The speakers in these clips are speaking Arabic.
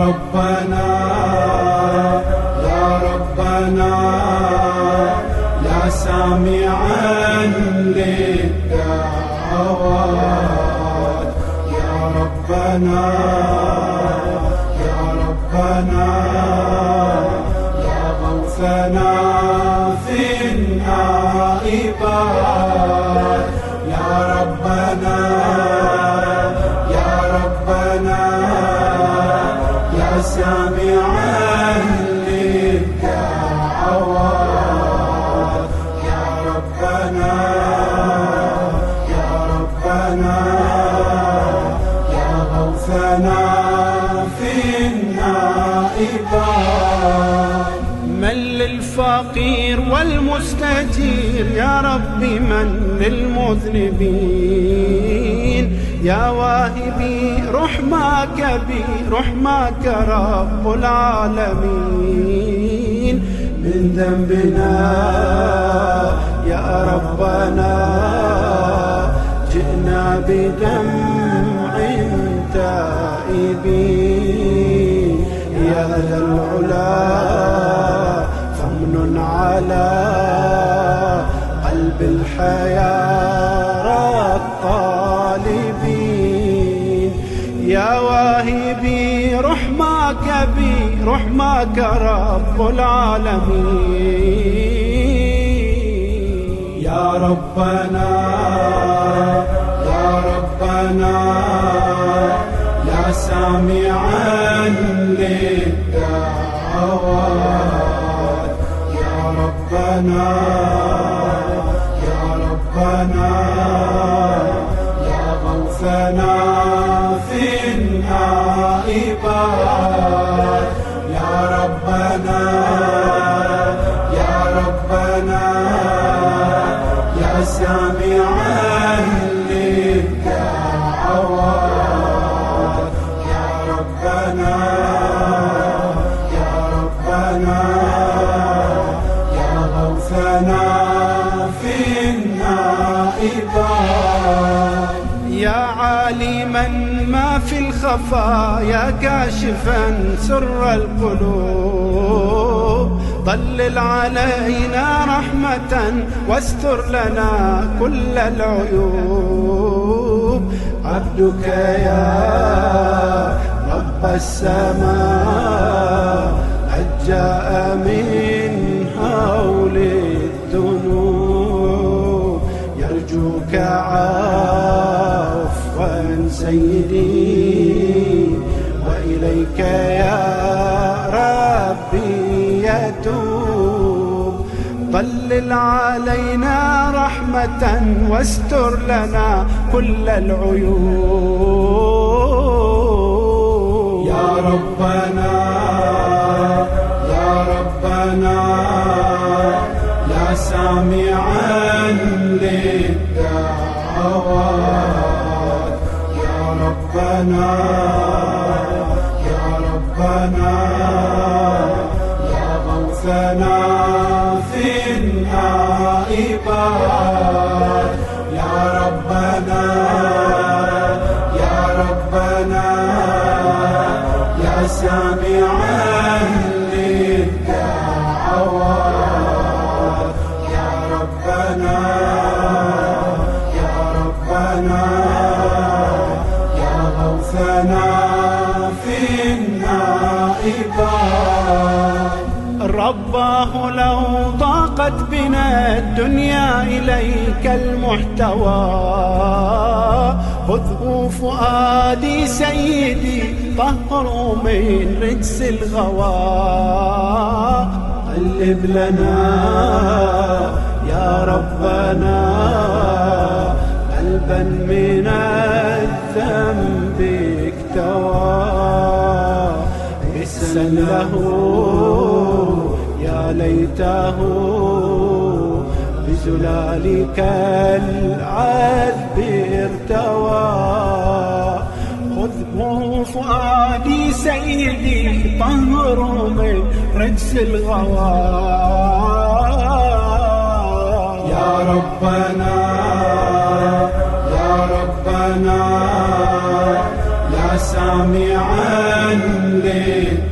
ربنا يا ربنا يا سامعا للدعوات. يا ربنا يا ربنا يا غوثنا. يا رب من للمذنبين. يا واهبي رحمك بي رحمك رب العالمين. من ذنبنا يا ربنا جئنا بدمع تائبين. يا ذا العلا فمن على الحياة الطالبين. يا واهبي رحمك بي رحمك رب العالمين. يا ربنا يا ربنا يا سامعا للدعوات. يا ربنا ربنا يا غوثنا في النائبات يا ربنا يا ربنا يا سامعا للدعوات يا ربنا يا ربنا يا غوثنا في يا عالما ما في الخفايا كاشفا سر القلوب. ضلل علينا رحمة واستر لنا كل العيوب. عبدك يا رب السماء قد جاء من هول يرجوك عفوا سيدي وإليك يا ربي يتوب. ضلل علينا رحمة واستر لنا كل العيوب. رباه لو ضاقت بنا الدنيا إليك المحتوى. خذه فؤادي سيدي طهر من رجس الغوى. قلب لنا يا ربنا قلبا من الذنب اكتوى. حسا له يا ليته بزلالك العذب ارتوى. خذه فؤادي سيدي طهر من رجس الغوى. يا ربنا يا ربنا يا سامعا للدعوات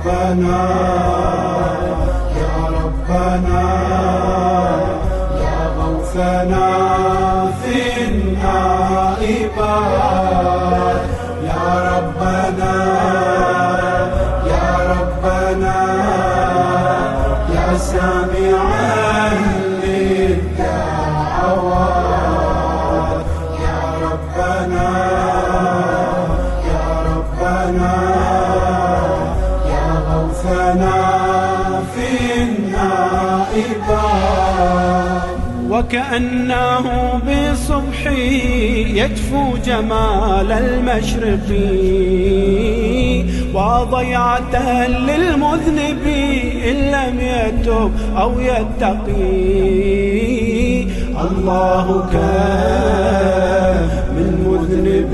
ربنا يا ربنا يا غوثنا في النائبات. يا ربنا يا ربنا يا سامعا للدعوات. يا ربنا يا ربنا وكأنه بصبح يجفو جمال المشرق. وضيعة للمذنب إن لم يتب أو يتقي. الله من مذنب.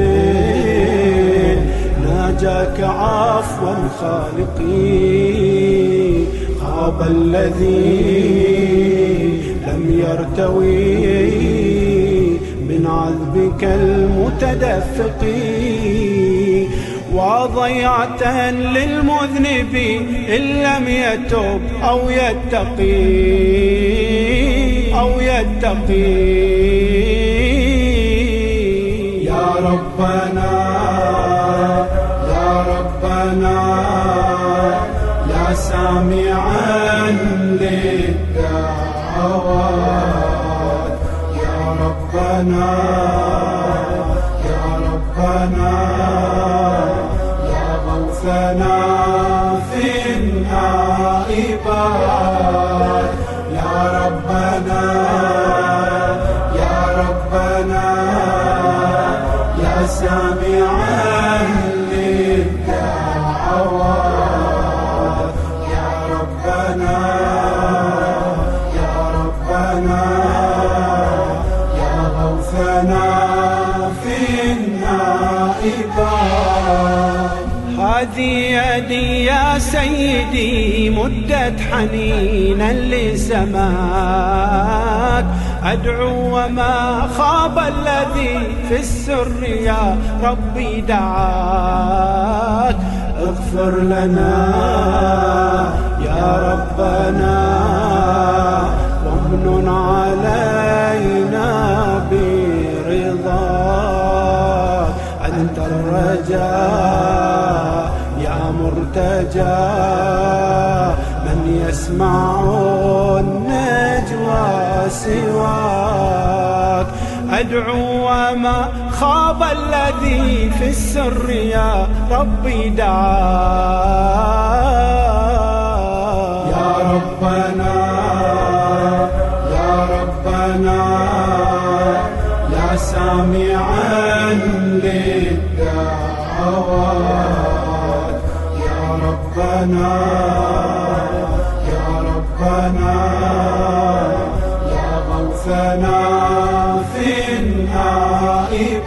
ناجاك عفوا خالقي. خاب الذي يرتوي من عذبك المتدفق. وضيعة للمذنب إن لم يتب أو يتقي. أو يتقي. يا ربنا ربنا يا ربنا يا غوثنا في النائبات. يا ربنا يا ربنا يا سامعا للدعوات. هذه يدي يا سيدي مدت حنينا لسماك أدعو وما خاب الذي في السر يا ربي دعاك. اغفر لنا سواك. أدعو وما خاب الذي في السر يا ربي دعاك. يا ربنا يا ربنا يا سامعا للدعوات يا ربنا غوثنا في النائبات